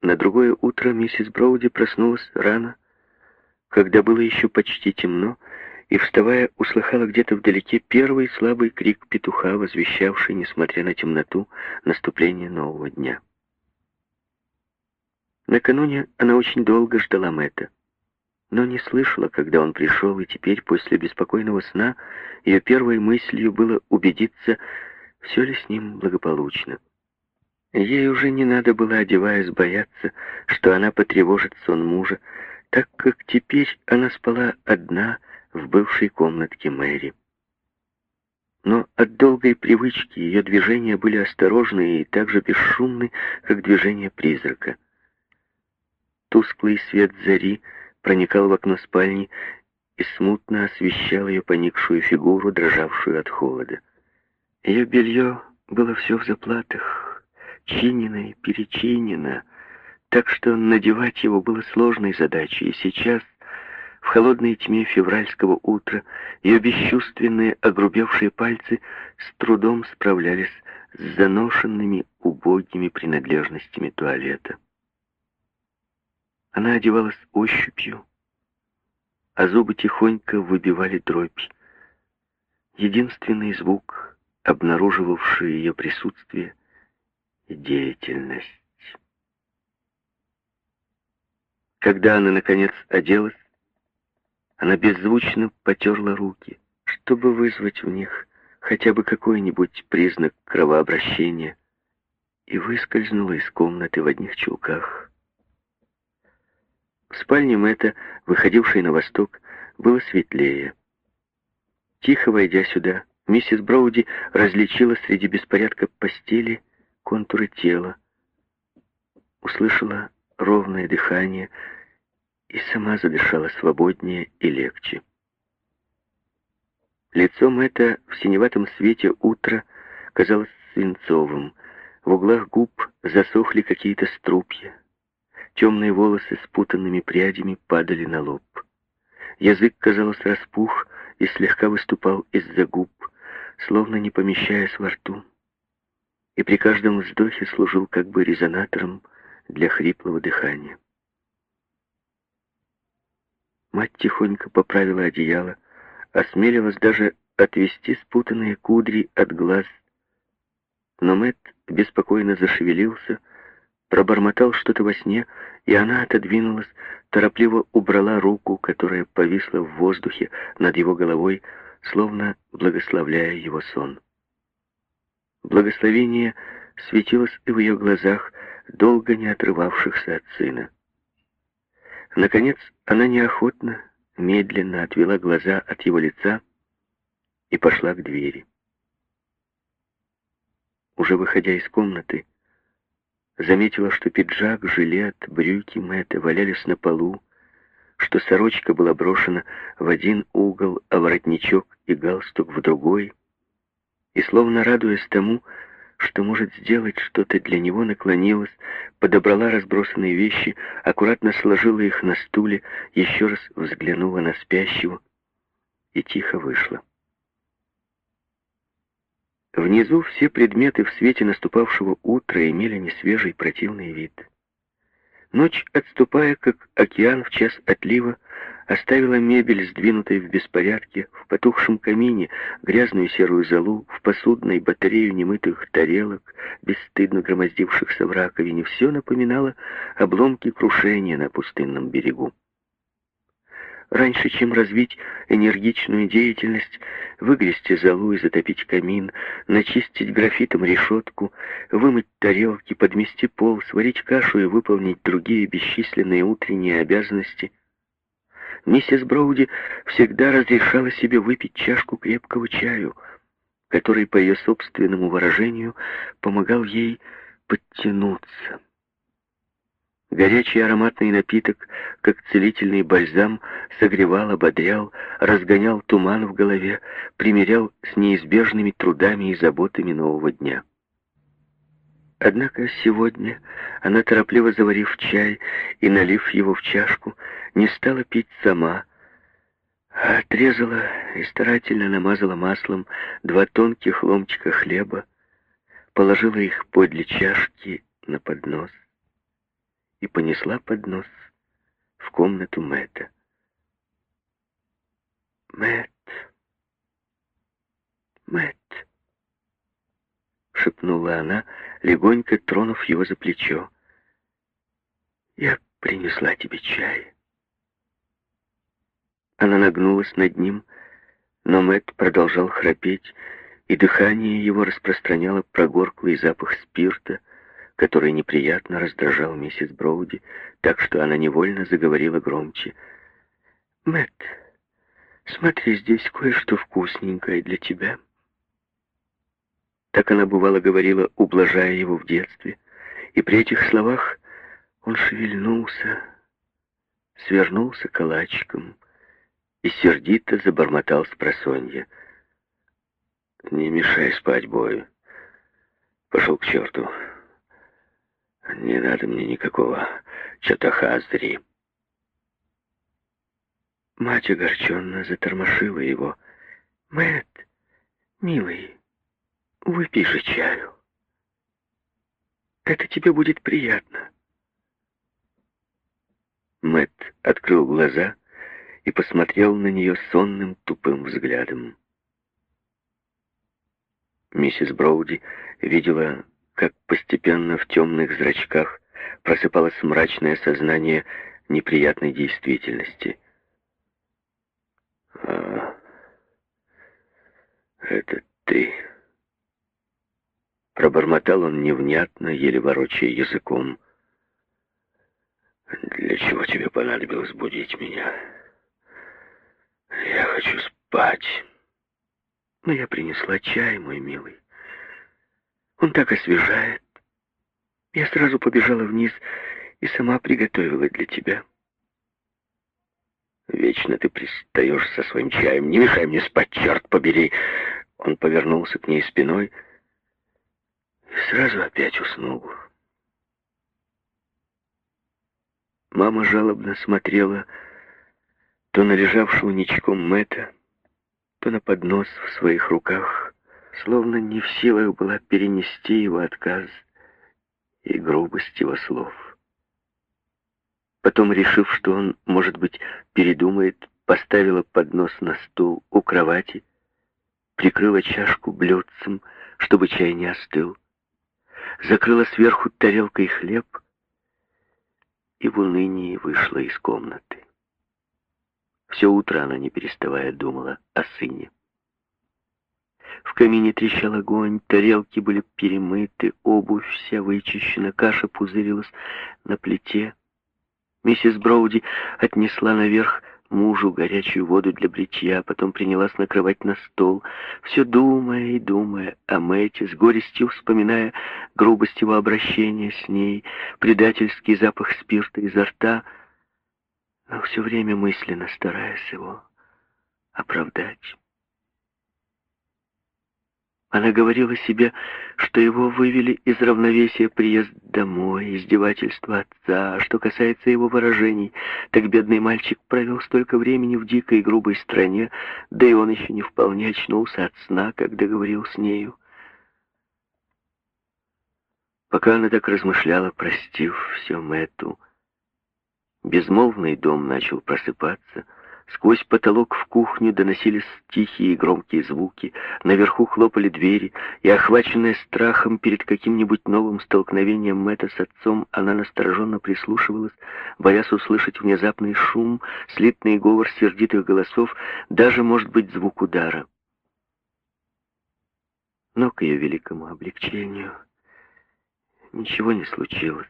На другое утро миссис Броуди проснулась рано, когда было еще почти темно, и, вставая, услыхала где-то вдалеке первый слабый крик петуха, возвещавший, несмотря на темноту, наступление нового дня. Накануне она очень долго ждала Мэтта, но не слышала, когда он пришел, и теперь, после беспокойного сна, ее первой мыслью было убедиться, все ли с ним благополучно. Ей уже не надо было, одеваясь, бояться, что она потревожит сон мужа, так как теперь она спала одна в бывшей комнатке Мэри. Но от долгой привычки ее движения были осторожны и так же бесшумны, как движение призрака. Тусклый свет зари проникал в окно спальни и смутно освещал ее поникшую фигуру, дрожавшую от холода. Ее белье было все в заплатах, чинено и перечинено, так что надевать его было сложной задачей, и сейчас, в холодной тьме февральского утра, ее бесчувственные огрубевшие пальцы с трудом справлялись с заношенными убогими принадлежностями туалета. Она одевалась ощупью, а зубы тихонько выбивали дробь. Единственный звук, обнаруживавший ее присутствие деятельность. Когда она, наконец, оделась, она беззвучно потерла руки, чтобы вызвать в них хотя бы какой-нибудь признак кровообращения, и выскользнула из комнаты в одних чулках. В спальне Мэтта, выходившей на восток, было светлее. Тихо войдя сюда, миссис Броуди различила среди беспорядка постели контуры тела, услышала ровное дыхание и сама задышала свободнее и легче. Лицом это в синеватом свете утра казалось свинцовым. В углах губ засохли какие-то струпья. Темные волосы с путанными прядями падали на лоб. Язык, казалось, распух и слегка выступал из-за губ, словно не помещаясь во рту. И при каждом вздохе служил как бы резонатором для хриплого дыхания. Мать тихонько поправила одеяло, осмелилась даже отвести спутанные кудри от глаз. Но Мэтт беспокойно зашевелился, пробормотал что-то во сне, и она отодвинулась, торопливо убрала руку, которая повисла в воздухе над его головой, словно благословляя его сон. Благословение светилось и в ее глазах, долго не отрывавшихся от сына. Наконец, она неохотно, медленно отвела глаза от его лица и пошла к двери. Уже выходя из комнаты, заметила, что пиджак, жилет, брюки Мэтта валялись на полу, что сорочка была брошена в один угол, а воротничок и галстук в другой, и, словно радуясь тому, что может сделать что-то для него, наклонилась, подобрала разбросанные вещи, аккуратно сложила их на стуле, еще раз взглянула на спящего и тихо вышла. Внизу все предметы в свете наступавшего утра имели несвежий противный вид. Ночь, отступая, как океан в час отлива, оставила мебель, сдвинутой в беспорядке, в потухшем камине, грязную серую золу, в посудной батарею немытых тарелок, бесстыдно громоздившихся в раковине. Все напоминало обломки крушения на пустынном берегу. Раньше, чем развить энергичную деятельность, выгрести золу и затопить камин, начистить графитом решетку, вымыть тарелки, подмести пол, сварить кашу и выполнить другие бесчисленные утренние обязанности, Миссис Броуди всегда разрешала себе выпить чашку крепкого чаю, который, по ее собственному выражению, помогал ей подтянуться. Горячий ароматный напиток, как целительный бальзам, согревал, ободрял, разгонял туман в голове, примирял с неизбежными трудами и заботами нового дня. Однако сегодня она, торопливо заварив чай и налив его в чашку, не стала пить сама, а отрезала и старательно намазала маслом два тонких ломтика хлеба, положила их подле чашки на поднос и понесла поднос в комнату Мэтта. Мэтт, Мэтт, шепнула она, легонько тронув его за плечо. Я принесла тебе чай. Она нагнулась над ним, но Мэтт продолжал храпеть, и дыхание его распространяло прогорклый запах спирта, который неприятно раздражал миссис Броуди, так что она невольно заговорила громче. «Мэтт, смотри, здесь кое-что вкусненькое для тебя». Так она бывало говорила, ублажая его в детстве, и при этих словах он шевельнулся, свернулся калачиком и сердито забормотал с просонья. «Не мешай спать, Бою. Пошел к черту. Не надо мне никакого чатахаздри». Мать огорченно затормошила его. Мэтт, милый, выпей же чаю. Это тебе будет приятно». Мэт открыл глаза и посмотрел на нее сонным тупым взглядом. Миссис Броуди видела, как постепенно в темных зрачках просыпалось мрачное сознание неприятной действительности. «А, это ты...» Пробормотал он невнятно, еле ворочая языком. «Для чего тебе понадобилось будить меня? Я хочу спать». «Но я принесла чай, мой милый. Он так освежает. Я сразу побежала вниз и сама приготовила для тебя». «Вечно ты пристаешь со своим чаем. Не мешай мне спать, черт побери!» Он повернулся к ней спиной сразу опять уснул. Мама жалобно смотрела то на лежавшего ничком Мэтта, то на поднос в своих руках, словно не в силах была перенести его отказ и грубость его слов. Потом, решив, что он, может быть, передумает, поставила поднос на стул у кровати, прикрыла чашку блюдцем, чтобы чай не остыл, закрыла сверху тарелкой хлеб и в унынии вышла из комнаты. Все утро она, не переставая, думала о сыне. В камине трещал огонь, тарелки были перемыты, обувь вся вычищена, каша пузырилась на плите. Миссис Броуди отнесла наверх мужу горячую воду для бритья, потом принялась накрывать на стол, все думая и думая о Мэте, с горестью вспоминая грубость его обращения с ней, предательский запах спирта изо рта, но все время мысленно стараясь его оправдать. Она говорила себе, что его вывели из равновесия приезд домой, издевательство отца. А что касается его выражений, так бедный мальчик провел столько времени в дикой грубой стране, да и он еще не вполне очнулся от сна, когда говорил с нею. Пока она так размышляла, простив все Мэтту, безмолвный дом начал просыпаться — Сквозь потолок в кухню доносились тихие и громкие звуки, наверху хлопали двери, и, охваченная страхом перед каким-нибудь новым столкновением Мэтта с отцом, она настороженно прислушивалась, боясь услышать внезапный шум, слитный говор сердитых голосов, даже, может быть, звук удара. Но к ее великому облегчению ничего не случилось.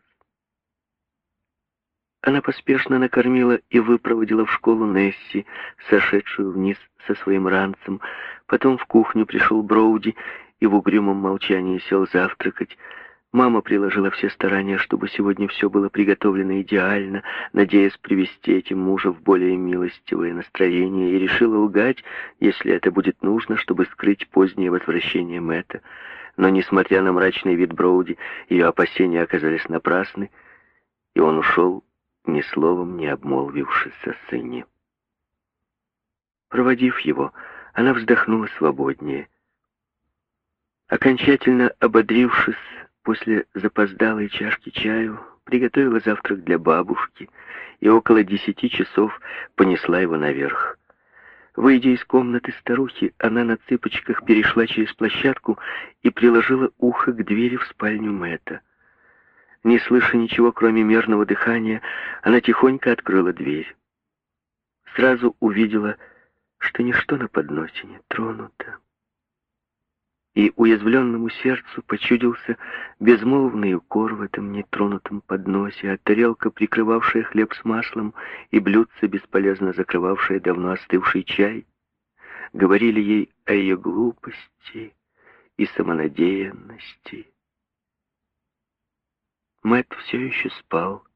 Она поспешно накормила и выпроводила в школу Несси, сошедшую вниз со своим ранцем. Потом в кухню пришел Броуди и в угрюмом молчании сел завтракать. Мама приложила все старания, чтобы сегодня все было приготовлено идеально, надеясь привести этим мужа в более милостивое настроение, и решила лгать, если это будет нужно, чтобы скрыть позднее возвращение Мэтта. Но, несмотря на мрачный вид Броуди, ее опасения оказались напрасны, и он ушел ни словом не обмолвившись о сыне. Проводив его, она вздохнула свободнее. Окончательно ободрившись после запоздалой чашки чаю, приготовила завтрак для бабушки и около десяти часов понесла его наверх. Выйдя из комнаты старухи, она на цыпочках перешла через площадку и приложила ухо к двери в спальню Мэтта. Не слыша ничего, кроме мерного дыхания, она тихонько открыла дверь. Сразу увидела, что ничто на подносе не тронуто и уязвленному сердцу почудился безмолвный укор в этом нетронутом подносе, а тарелка, прикрывавшая хлеб с маслом, и блюдце, бесполезно закрывавшее давно остывший чай, говорили ей о ее глупости и самонадеянности. Мэт все еще спал.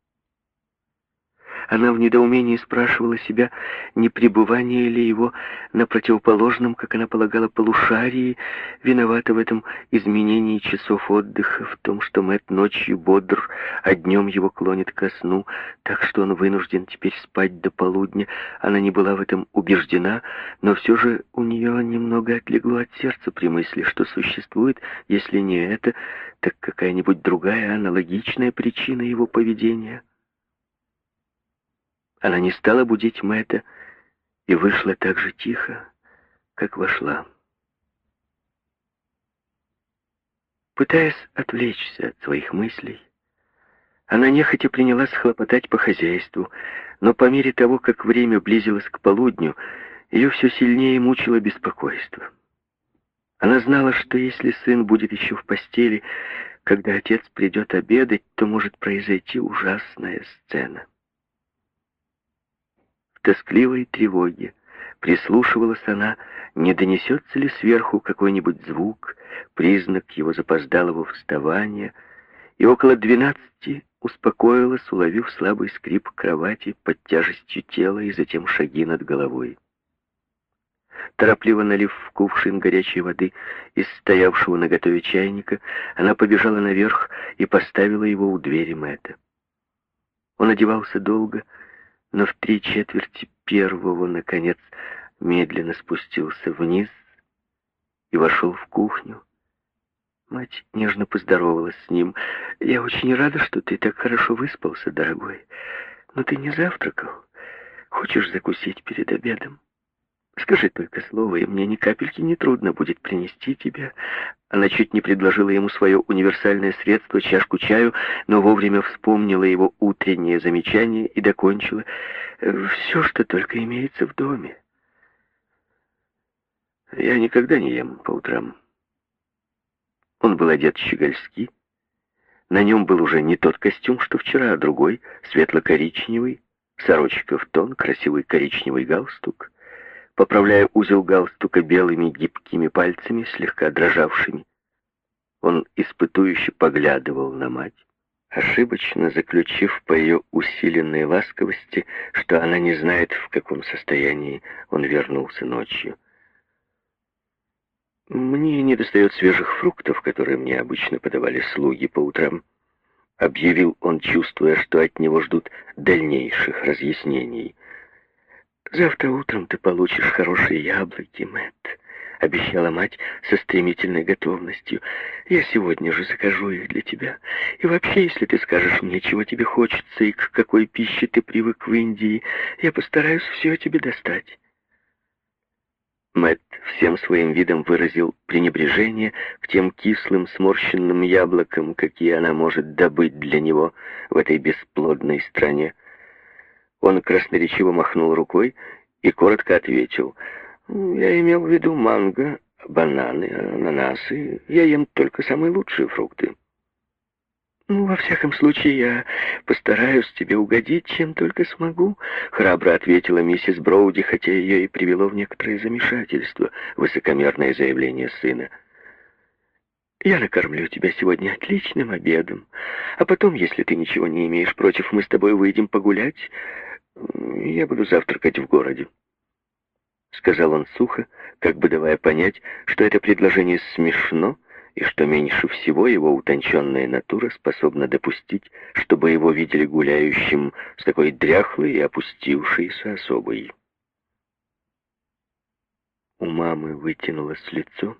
Она в недоумении спрашивала себя, не пребывание ли его на противоположном, как она полагала, полушарии, виновато в этом изменении часов отдыха, в том, что Мэтт ночью бодр, а днем его клонит ко сну, так что он вынужден теперь спать до полудня. Она не была в этом убеждена, но все же у нее немного отлегло от сердца при мысли, что существует, если не это, так какая-нибудь другая аналогичная причина его поведения. Она не стала будить Мэтта и вышла так же тихо, как вошла. Пытаясь отвлечься от своих мыслей, она нехотя принялась хлопотать по хозяйству, но по мере того, как время близилось к полудню, ее все сильнее мучило беспокойство. Она знала, что если сын будет еще в постели, когда отец придет обедать, то может произойти ужасная сцена тоскливой тревоге. Прислушивалась она, не донесется ли сверху какой-нибудь звук, признак его запоздалого вставания, и около двенадцати успокоилась, уловив слабый скрип кровати под тяжестью тела и затем шаги над головой. Торопливо налив в кувшин горячей воды из стоявшего на готове чайника, она побежала наверх и поставила его у двери Мэтта. Он одевался долго, но в три четверти первого, наконец, медленно спустился вниз и вошел в кухню. Мать нежно поздоровалась с ним. «Я очень рада, что ты так хорошо выспался, дорогой. Но ты не завтракал. Хочешь закусить перед обедом?» Скажи только слово, и мне ни капельки не трудно будет принести тебе. Она чуть не предложила ему свое универсальное средство, чашку чаю, но вовремя вспомнила его утреннее замечание и докончила. Все, что только имеется в доме. Я никогда не ем по утрам. Он был одет щегольски. На нем был уже не тот костюм, что вчера, а другой, светло-коричневый, сорочка в тон, красивый коричневый галстук — поправляя узел галстука белыми гибкими пальцами, слегка дрожавшими. Он испытующе поглядывал на мать, ошибочно заключив по ее усиленной ласковости, что она не знает, в каком состоянии он вернулся ночью. «Мне не достает свежих фруктов, которые мне обычно подавали слуги по утрам», — объявил он, чувствуя, что от него ждут дальнейших разъяснений. «Завтра утром ты получишь хорошие яблоки, Мэтт», — обещала мать со стремительной готовностью. «Я сегодня же закажу их для тебя. И вообще, если ты скажешь мне, чего тебе хочется и к какой пище ты привык в Индии, я постараюсь все тебе достать». Мэтт всем своим видом выразил пренебрежение к тем кислым сморщенным яблокам, какие она может добыть для него в этой бесплодной стране. Он красноречиво махнул рукой и коротко ответил. «Я имел в виду манго, бананы, ананасы. Я ем только самые лучшие фрукты». «Ну, во всяком случае, я постараюсь тебе угодить, чем только смогу», — храбро ответила миссис Броуди, хотя ее и привело в некоторое замешательство высокомерное заявление сына. «Я накормлю тебя сегодня отличным обедом, а потом, если ты ничего не имеешь против, мы с тобой выйдем погулять «Я буду завтракать в городе», — сказал он сухо, как бы давая понять, что это предложение смешно, и что меньше всего его утонченная натура способна допустить, чтобы его видели гуляющим с такой дряхлой и опустившейся особой. У мамы вытянулось лицо,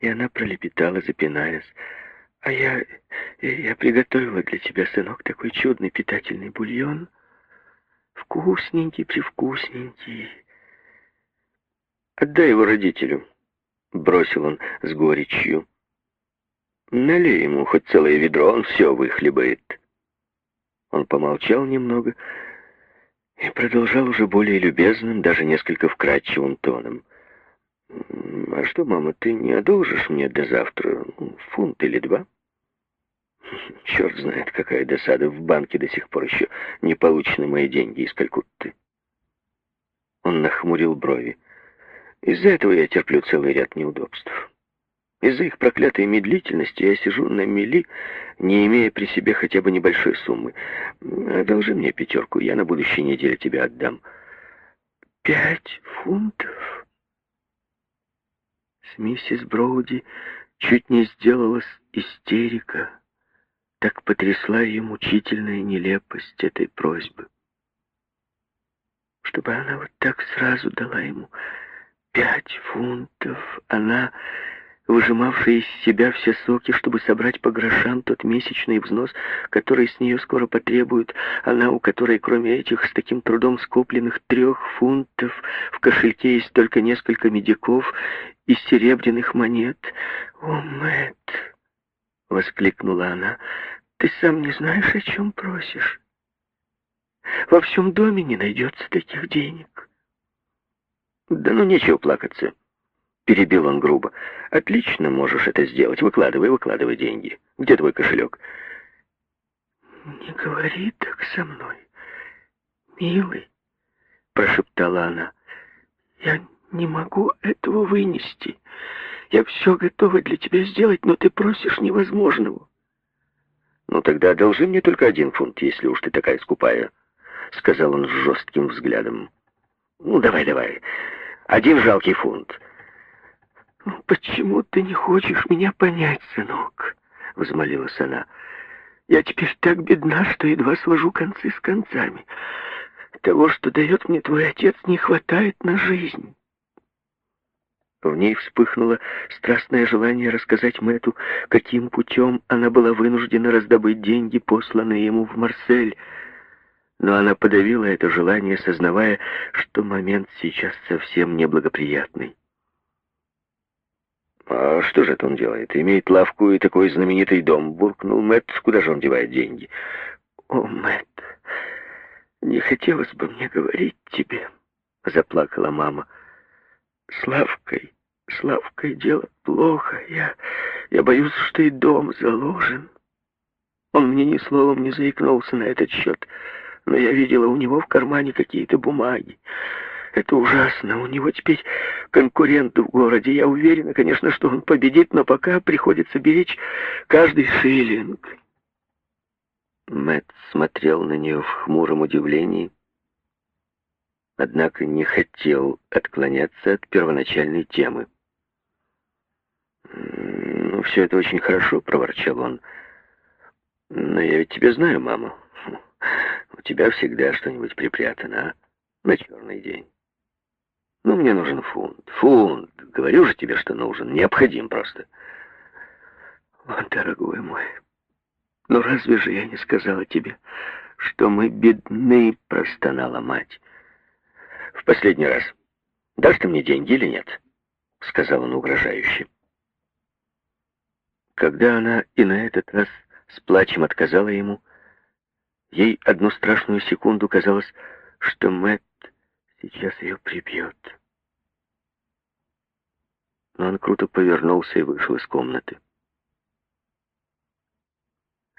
и она пролепетала, запинаясь. А я... я приготовила для тебя, сынок, такой чудный питательный бульон. Вкусненький, привкусненький. Отдай его родителю, бросил он с горечью. Налей ему хоть целое ведро, он все выхлебает. Он помолчал немного и продолжал уже более любезным, даже несколько вкрадчивым тоном. «А что, мама, ты не одолжишь мне до завтра фунт или два?» Черт знает, какая досада. В банке до сих пор еще не получены мои деньги из Калькутты. Он нахмурил брови. Из-за этого я терплю целый ряд неудобств. Из-за их проклятой медлительности я сижу на мели, не имея при себе хотя бы небольшой суммы. Одолжи мне пятерку, я на будущей неделе тебе отдам. Пять фунтов? С миссис Броуди чуть не сделалась истерика. Так потрясла ее мучительная нелепость этой просьбы. Чтобы она вот так сразу дала ему пять фунтов, она выжимавшая из себя все соки, чтобы собрать по грошам тот месячный взнос, который с нее скоро потребуют, она, у которой кроме этих с таким трудом скопленных трех фунтов в кошельке есть только несколько медиков и серебряных монет. «О, Мэтт!» — воскликнула она. «Ты сам не знаешь, о чем просишь. Во всем доме не найдется таких денег». «Да ну, нечего плакаться», Перебил он грубо. «Отлично можешь это сделать. Выкладывай, выкладывай деньги. Где твой кошелек?» «Не говори так со мной, милый», — прошептала она. «Я не могу этого вынести. Я все готова для тебя сделать, но ты просишь невозможного». «Ну тогда одолжи мне только один фунт, если уж ты такая скупая», — сказал он с жестким взглядом. «Ну давай, давай. Один жалкий фунт». «Почему ты не хочешь меня понять, сынок?» — взмолилась она. «Я теперь так бедна, что едва свожу концы с концами. Того, что дает мне твой отец, не хватает на жизнь». В ней вспыхнуло страстное желание рассказать Мэту, каким путем она была вынуждена раздобыть деньги, посланные ему в Марсель. Но она подавила это желание, сознавая, что момент сейчас совсем неблагоприятный. «А что же это он делает? Имеет лавку и такой знаменитый дом», — буркнул Мэтт. «Куда же он девает деньги?» «О, Мэтт, не хотелось бы мне говорить тебе», — заплакала мама. «С Лавкой, с Лавкой дело плохо. Я, я боюсь, что и дом заложен. Он мне ни словом не заикнулся на этот счет, но я видела у него в кармане какие-то бумаги. Это ужасно. У него теперь конкурент в городе. Я уверена, конечно, что он победит, но пока приходится беречь каждый шиллинг. Мэтт смотрел на нее в хмуром удивлении, однако не хотел отклоняться от первоначальной темы. «Ну, все это очень хорошо», — проворчал он. «Но я ведь тебя знаю, мама. У тебя всегда что-нибудь припрятано, а? На черный день». Ну, мне нужен фунт. Фунт. Говорю же тебе, что нужен. Необходим просто. Дорогой мой, ну разве же я не сказала тебе, что мы бедны, простонала мать. В последний раз. Дашь ты мне деньги или нет? Сказал он угрожающе. Когда она и на этот раз с плачем отказала ему, ей одну страшную секунду казалось, что Мэтт Сейчас ее прибьет. Но он круто повернулся и вышел из комнаты.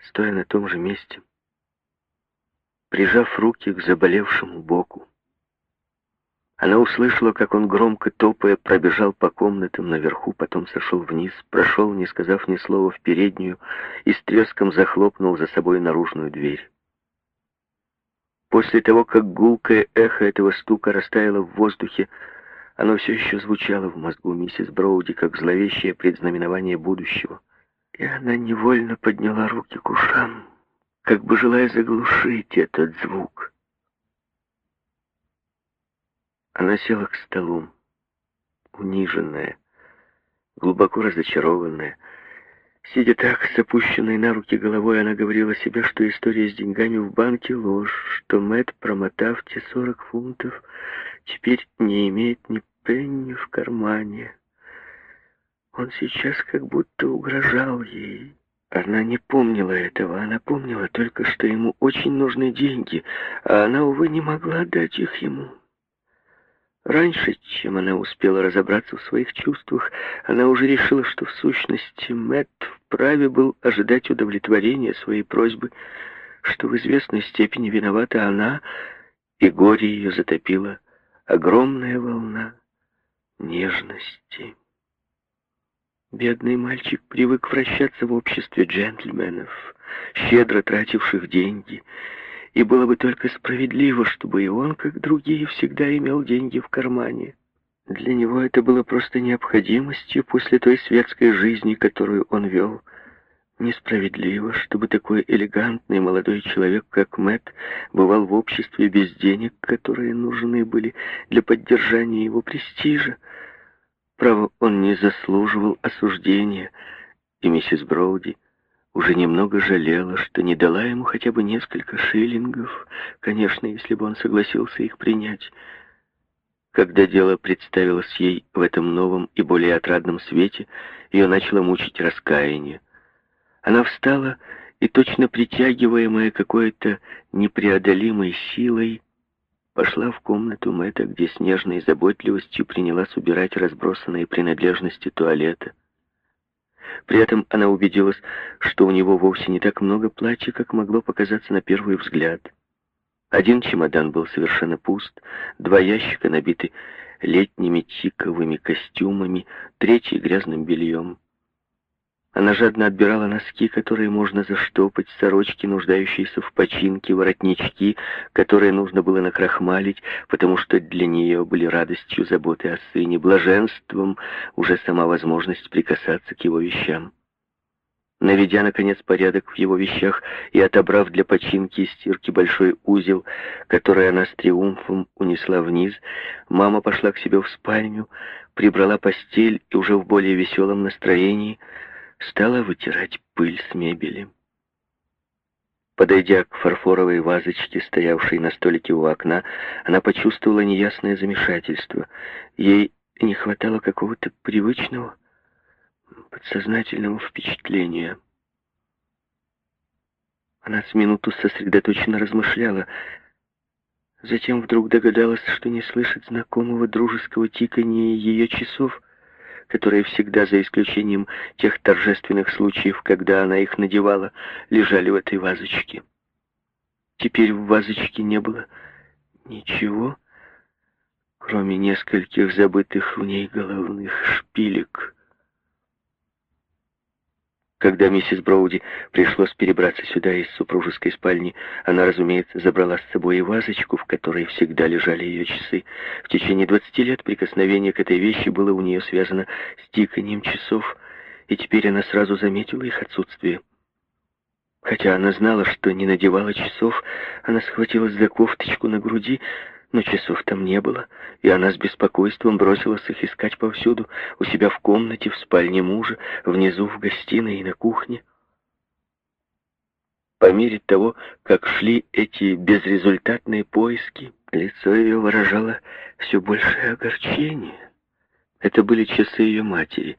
Стоя на том же месте, прижав руки к заболевшему боку, она услышала, как он громко топая пробежал по комнатам наверху, потом сошел вниз, прошел, не сказав ни слова, в переднюю и с треском захлопнул за собой наружную дверь. После того, как гулкое эхо этого стука растаяло в воздухе, оно все еще звучало в мозгу миссис Броуди, как зловещее предзнаменование будущего. И она невольно подняла руки к ушам, как бы желая заглушить этот звук. Она села к столу, униженная, глубоко разочарованная, Сидя так, с опущенной на руки головой, она говорила себе, что история с деньгами в банке — ложь, что Мэтт, промотав те сорок фунтов, теперь не имеет ни пенни в кармане. Он сейчас как будто угрожал ей. Она не помнила этого, она помнила только, что ему очень нужны деньги, а она, увы, не могла дать их ему. Раньше, чем она успела разобраться в своих чувствах, она уже решила, что в сущности Мэтт вправе был ожидать удовлетворения своей просьбы, что в известной степени виновата она, и горе ее затопила огромная волна нежности. Бедный мальчик привык вращаться в обществе джентльменов, щедро тративших деньги, и было бы только справедливо, чтобы и он, как другие, всегда имел деньги в кармане. Для него это было просто необходимостью после той светской жизни, которую он вел. Несправедливо, чтобы такой элегантный молодой человек, как Мэтт, бывал в обществе без денег, которые нужны были для поддержания его престижа. Право, он не заслуживал осуждения, и миссис Броуди уже немного жалела, что не дала ему хотя бы несколько шиллингов, конечно, если бы он согласился их принять. Когда дело представилось ей в этом новом и более отрадном свете, ее начало мучить раскаяние. Она встала и, точно притягиваемая какой-то непреодолимой силой, пошла в комнату Мэтта, где с нежной заботливостью принялась убирать разбросанные принадлежности туалета. При этом она убедилась, что у него вовсе не так много платья, как могло показаться на первый взгляд. Один чемодан был совершенно пуст, два ящика набиты летними тиковыми костюмами, третий — грязным бельем. Она жадно отбирала носки, которые можно заштопать, сорочки, нуждающиеся в починке, воротнички, которые нужно было накрахмалить, потому что для нее были радостью заботы о сыне, блаженством уже сама возможность прикасаться к его вещам. Наведя, наконец, порядок в его вещах и отобрав для починки и стирки большой узел, который она с триумфом унесла вниз, мама пошла к себе в спальню, прибрала постель и уже в более веселом настроении — стала вытирать пыль с мебели. Подойдя к фарфоровой вазочке, стоявшей на столике у окна, она почувствовала неясное замешательство. Ей не хватало какого-то привычного, подсознательного впечатления. Она с минуту сосредоточенно размышляла, затем вдруг догадалась, что не слышит знакомого дружеского тикания ее часов — которые всегда, за исключением тех торжественных случаев, когда она их надевала, лежали в этой вазочке. Теперь в вазочке не было ничего, кроме нескольких забытых в ней головных шпилек. Когда миссис Броуди пришлось перебраться сюда из супружеской спальни, она, разумеется, забрала с собой и вазочку, в которой всегда лежали ее часы. В течение двадцати лет прикосновение к этой вещи было у нее связано с тиканием часов, и теперь она сразу заметила их отсутствие. Хотя она знала, что не надевала часов, она схватилась за кофточку на груди, но часов там не было, и она с беспокойством бросилась их искать повсюду, у себя в комнате, в спальне мужа, внизу в гостиной и на кухне. По мере того, как шли эти безрезультатные поиски, лицо ее выражало все большее огорчение. Это были часы ее матери,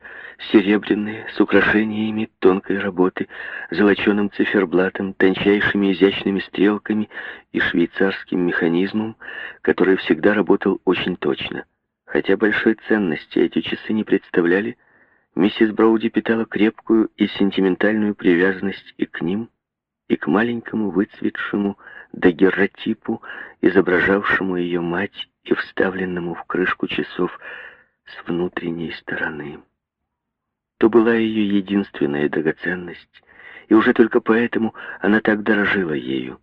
серебряные, с украшениями тонкой работы, золоченым циферблатом, тончайшими изящными стрелками и швейцарским механизмом, который всегда работал очень точно. Хотя большой ценности эти часы не представляли, миссис Броуди питала крепкую и сентиментальную привязанность и к ним, и к маленькому выцветшему дагерротипу, изображавшему ее мать и вставленному в крышку часов с внутренней стороны. То была ее единственная драгоценность, и уже только поэтому она так дорожила ею.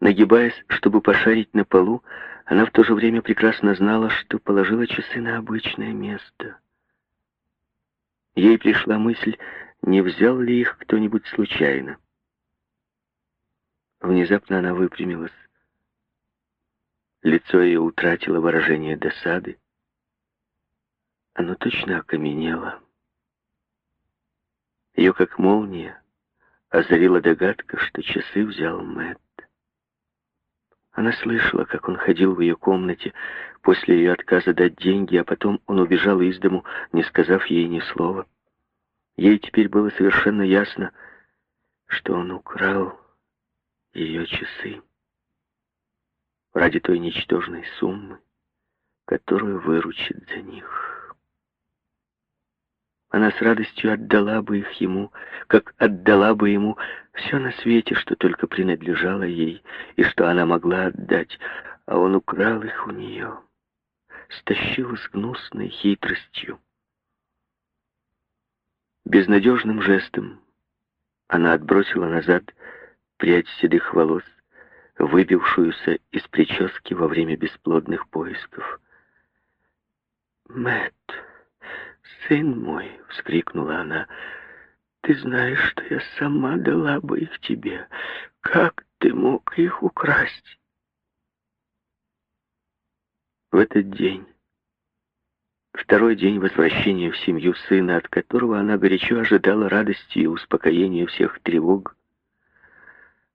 Нагибаясь, чтобы пошарить на полу, она в то же время прекрасно знала, что положила часы на обычное место. Ей пришла мысль, не взял ли их кто-нибудь случайно. Внезапно она выпрямилась. Лицо ее утратило выражение досады. Оно точно окаменело. Ее как молния озарила догадка, что часы взял Мэтт. Она слышала, как он ходил в ее комнате после ее отказа дать деньги, а потом он убежал из дому, не сказав ей ни слова. Ей теперь было совершенно ясно, что он украл ее часы ради той ничтожной суммы, которую выручит за них. Она с радостью отдала бы их ему, как отдала бы ему все на свете, что только принадлежало ей, и что она могла отдать, а он украл их у нее, стащил с гнусной хитростью. Безнадежным жестом она отбросила назад прядь седых волос, выбившуюся из прически во время бесплодных поисков. Мэт, сын мой!» — вскрикнула она. «Ты знаешь, что я сама дала бы их тебе. Как ты мог их украсть?» В этот день, второй день возвращения в семью сына, от которого она горячо ожидала радости и успокоения всех тревог,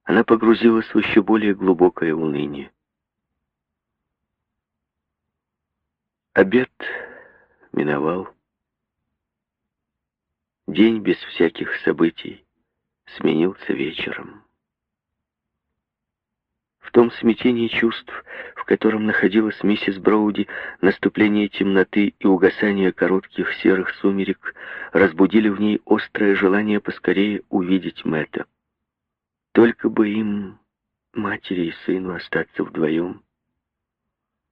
она погрузилась в еще более глубокое уныние. Обед миновал. День без всяких событий сменился вечером. В том смятении чувств, в котором находилась миссис Броуди, наступление темноты и угасание коротких серых сумерек разбудили в ней острое желание поскорее увидеть Мэтта. Только бы им, матери и сыну, остаться вдвоем.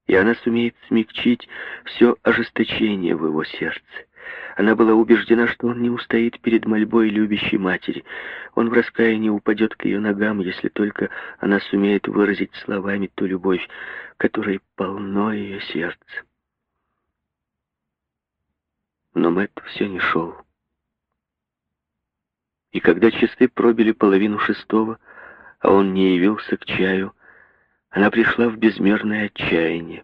И она сумеет смягчить все ожесточение в его сердце. Она была убеждена, что он не устоит перед мольбой любящей матери. Он в раскаянии упадет к ее ногам, если только она сумеет выразить словами ту любовь, которой полно ее сердце. Но Мэтт все не шел. И когда часы пробили половину шестого, а он не явился к чаю, она пришла в безмерное отчаяние.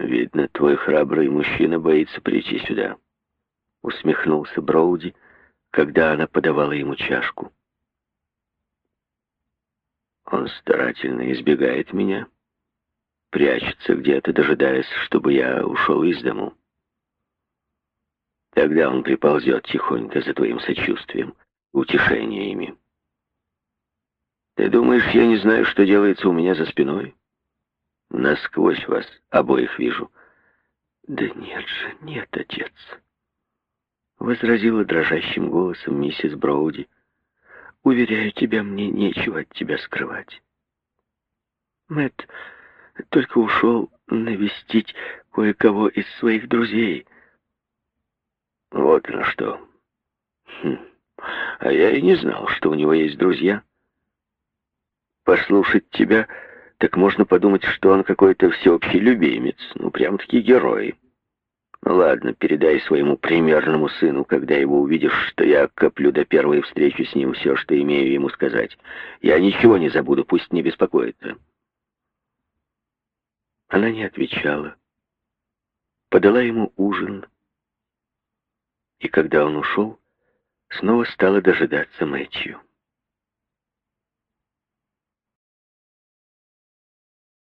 «Видно, твой храбрый мужчина боится прийти сюда», — усмехнулся Броуди, когда она подавала ему чашку. «Он старательно избегает меня, прячется где-то, дожидаясь, чтобы я ушел из дому». Тогда он приползет тихонько за твоим сочувствием, утешениями. Ты думаешь, я не знаю, что делается у меня за спиной? Насквозь вас обоих вижу. Да нет же, нет, отец. Возразила дрожащим голосом миссис Броуди. Уверяю тебя, мне нечего от тебя скрывать. Мэтт только ушел навестить кое-кого из своих друзей — вот на что. Хм. А я и не знал, что у него есть друзья. Послушать тебя, так можно подумать, что он какой-то всеобщий любимец. Ну, прям-таки герой. Ну, ладно, передай своему примерному сыну, когда его увидишь, что я коплю до первой встречи с ним все, что имею ему сказать. Я ничего не забуду, пусть не беспокоится. Она не отвечала. Подала ему ужин, и когда он ушел, снова стала дожидаться Мэтью.